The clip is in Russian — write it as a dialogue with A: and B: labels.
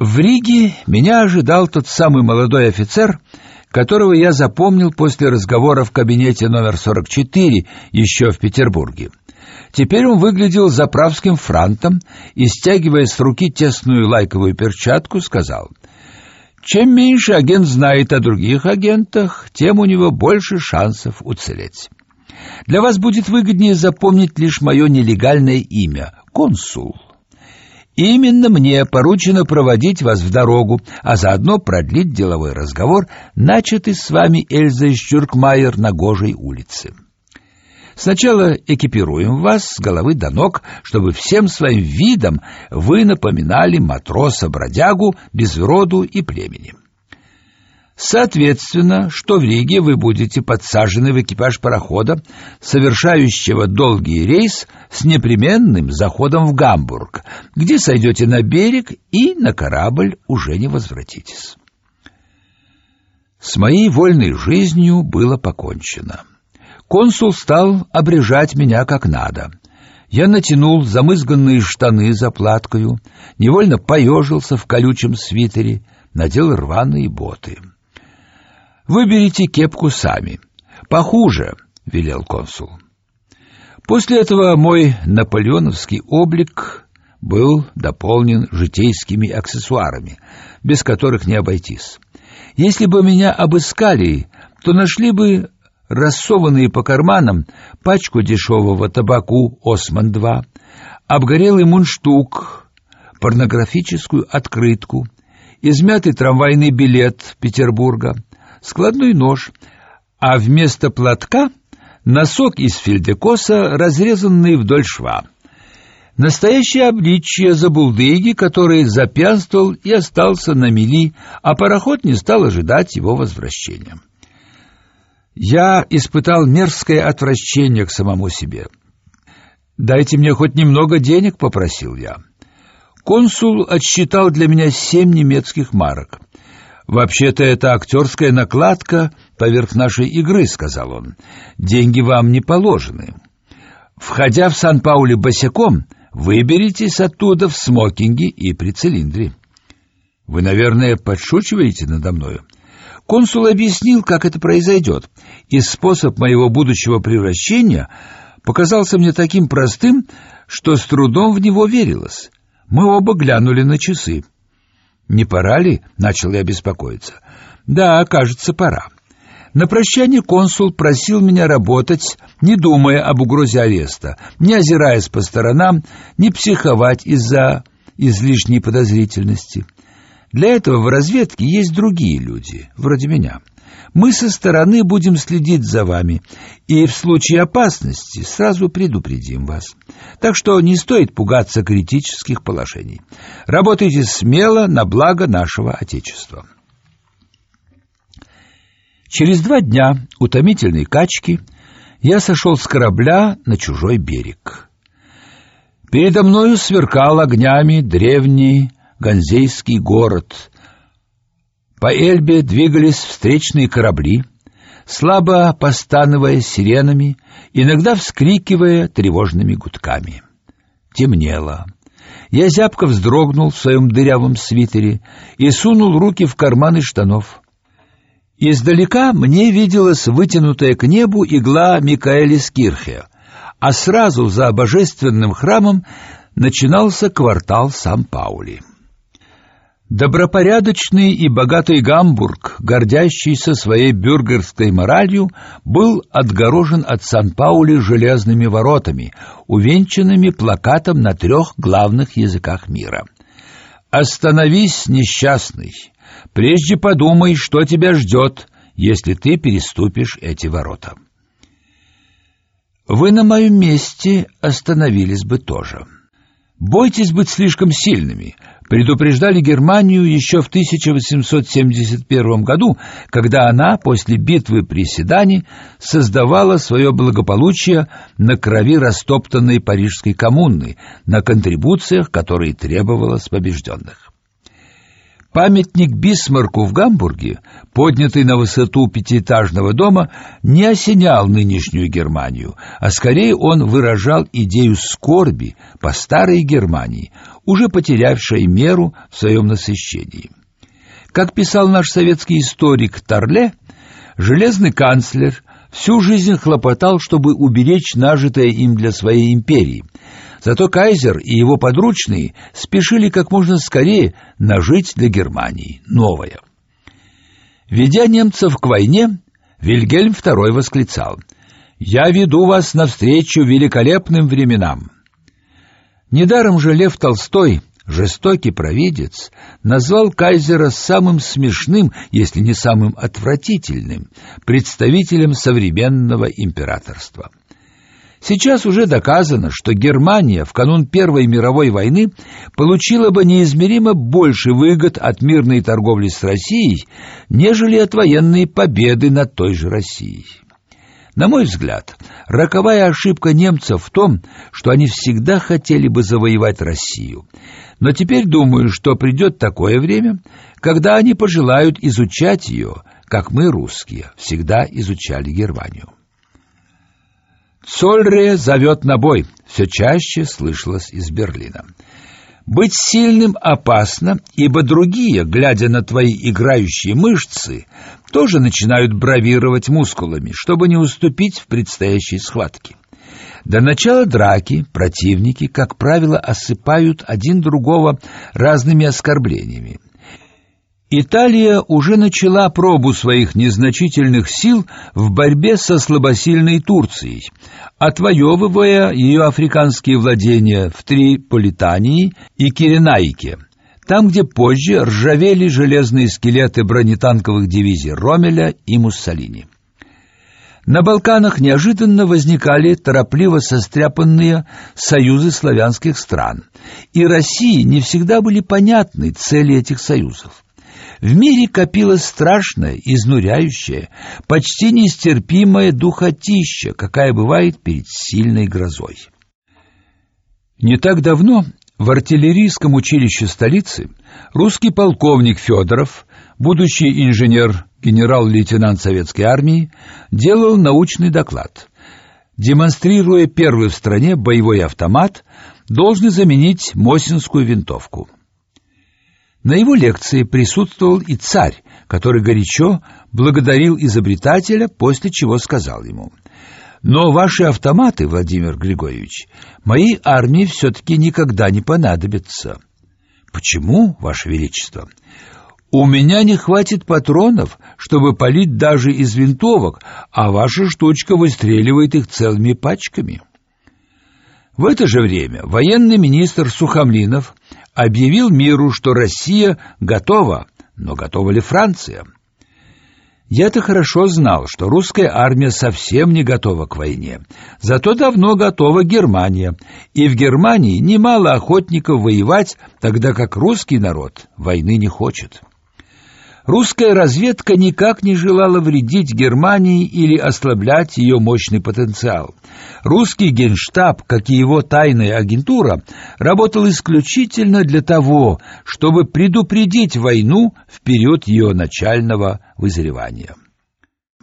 A: В Риге меня ожидал тот самый молодой офицер, которого я запомнил после разговора в кабинете номер 44 еще в Петербурге. Теперь он выглядел заправским франтом и, стягивая с руки тесную лайковую перчатку, сказал: "Чем меньше агент знает о других агентах, тем у него больше шансов уцелеть. Для вас будет выгоднее запомнить лишь мое нелегальное имя консул. Именно мне поручено проводить вас в дорогу, а заодно продлить деловой разговор, начатый с вами Эльзой Щуркмайер на Гожей улице. Сначала экипируем вас с головы до ног, чтобы всем своим видом вы напоминали матроса-бродягу без роду и племени. Соответственно, что в Риге вы будете подсажены в экипаж парохода, совершающего долгий рейс с непременным заходом в Гамбург, где сойдете на берег и на корабль уже не возвратитесь. С моей вольной жизнью было покончено. Консул стал обрежать меня как надо. Я натянул замызганные штаны заплаткою, невольно поежился в колючем свитере, надел рваные боты. Выберите кепку сами. Похуже, велел консул. После этого мой наполеоновский облик был дополнен житейскими аксессуарами, без которых не обойтись. Если бы меня обыскали, то нашли бы рассованные по карманам пачку дешевого табаку «Осман-2», обгорелый мундштук, порнографическую открытку, измятый трамвайный билет Петербурга, складной нож, а вместо платка носок из фельдекоса, разрезанный вдоль шва. Настоящее обличье забулдыги, который запьянствовал и остался на мели, а пароход не стал ожидать его возвращения. Я испытал мерзкое отвращение к самому себе. «Дайте мне хоть немного денег», — попросил я. Консул отсчитал для меня семь немецких марок. «Вообще-то это актерская накладка поверх нашей игры», — сказал он. «Деньги вам не положены. Входя в Сан-Паули босиком, выберитесь оттуда в смокинге и при цилиндре». «Вы, наверное, подшучиваете надо мною?» Консул объяснил, как это произойдет, и способ моего будущего превращения показался мне таким простым, что с трудом в него верилось. Мы оба глянули на часы. «Не пора ли?» — начал я беспокоиться. «Да, кажется, пора». На прощание консул просил меня работать, не думая об угрозе ареста, не озираясь по сторонам, не психовать из-за излишней подозрительности. Для этого в разведке есть другие люди, вроде меня. Мы со стороны будем следить за вами и в случае опасности сразу предупредим вас. Так что не стоит пугаться критических положений. Работайте смело на благо нашего отечества. Через два дня утомительной качки я сошел с корабля на чужой берег. Передо мною сверкал огнями древний Ганзейский город. По Эльбе двигались встречные корабли, слабо постановая сиренами, иногда вскрикивая тревожными гудками. Темнело. Я зябко вздрогнул в своем дырявом свитере и сунул руки в карманы штанов. Издалека мне виделась вытянутая к небу игла Микаэлискирхе, а сразу за божественным храмом начинался квартал Сан-Паули. Добропорядочный и богатый Гамбург, гордящийся своей бюргерской моралью, был отгорожен от Сан-Паули железными воротами, увенчанными плакатом на трех главных языках мира. «Остановись, несчастный! Прежде подумай, что тебя ждет, если ты переступишь эти ворота». Вы на моем месте остановились бы тоже. Бойтесь быть слишком сильными — предупреждали Германию еще в 1871 году, когда она после битвы при Седане создавала свое благополучие на крови растоптанной парижской коммуны, на контрибуциях, которые требовала с побежденных. Памятник Бисмарку в Гамбурге, поднятый на высоту пятиэтажного дома, не осенял нынешнюю Германию, а скорее он выражал идею скорби по старой Германии, уже потерявшая меру в своем насыщении. Как писал наш советский историк Торле, железный канцлер всю жизнь хлопотал, чтобы уберечь нажитое им для своей империи. Зато кайзер и его подручные спешили как можно скорее нажить для Германии новое. Ведя немцев к войне, Вильгельм II восклицал «Я веду вас навстречу великолепным временам». Недаром же Лев Толстой жестокий провидец, назвал кайзера самым смешным, если не самым отвратительным, представителем современного императорства. Сейчас уже доказано, что Германия в канун Первой мировой войны получила бы неизмеримо больше выгод от мирной торговли с Россией, нежели от военной победы над той же Россией. На мой взгляд, роковая ошибка немцев в том, что они всегда хотели бы завоевать Россию. Но теперь думаю, что придет такое время, когда они пожелают изучать ее, как мы, русские, всегда изучали Германию. Цольре зовет на бой, все чаще слышалось из Берлина. Быть сильным опасно, ибо другие, глядя на твои играющие мышцы, тоже начинают бравировать мускулами, чтобы не уступить в предстоящей схватке. До начала драки противники, как правило, осыпают один другого разными оскорблениями. Италия уже начала пробу своих незначительных сил в борьбе со слабосильной Турцией, отвоевывая ее африканские владения в Триполитании и Киренайке, там, где позже ржавели железные скелеты бронетанковых дивизий Ромеля и Муссолини. На Балканах неожиданно возникали торопливо состряпанные союзы славянских стран, и России не всегда были понятны цели этих союзов. В мире копилась страшная, изнуряющая, почти нестерпимая духотища, какая бывает перед сильной грозой. Не так давно в артиллерийском училище столицы русский полковник Федоров, будущий инженер, генерал-лейтенант советской армии, делал научный доклад. Демонстрируя первый в стране боевой автомат, должен заменить Мосинскую винтовку. На его лекции присутствовал и царь, который горячо благодарил изобретателя, после чего сказал ему: "Но ваши автоматы, Владимир Григорьевич, моей армии все таки никогда не понадобятся". "Почему, ваше величество?" У меня не хватит патронов, чтобы полить даже из винтовок, а ваша штучка выстреливает их целыми пачками. В это же время военный министр Сухомлинов объявил миру, что Россия готова, но готова ли Франция? Я-то хорошо знал, что русская армия совсем не готова к войне. Зато давно готова Германия, и в Германии немало охотников воевать, тогда как русский народ войны не хочет. Русская разведка никак не желала вредить Германии или ослаблять ее мощный потенциал. Русский генштаб, как и его тайная агентура, работал исключительно для того, чтобы предупредить войну в период ее начального вызревания.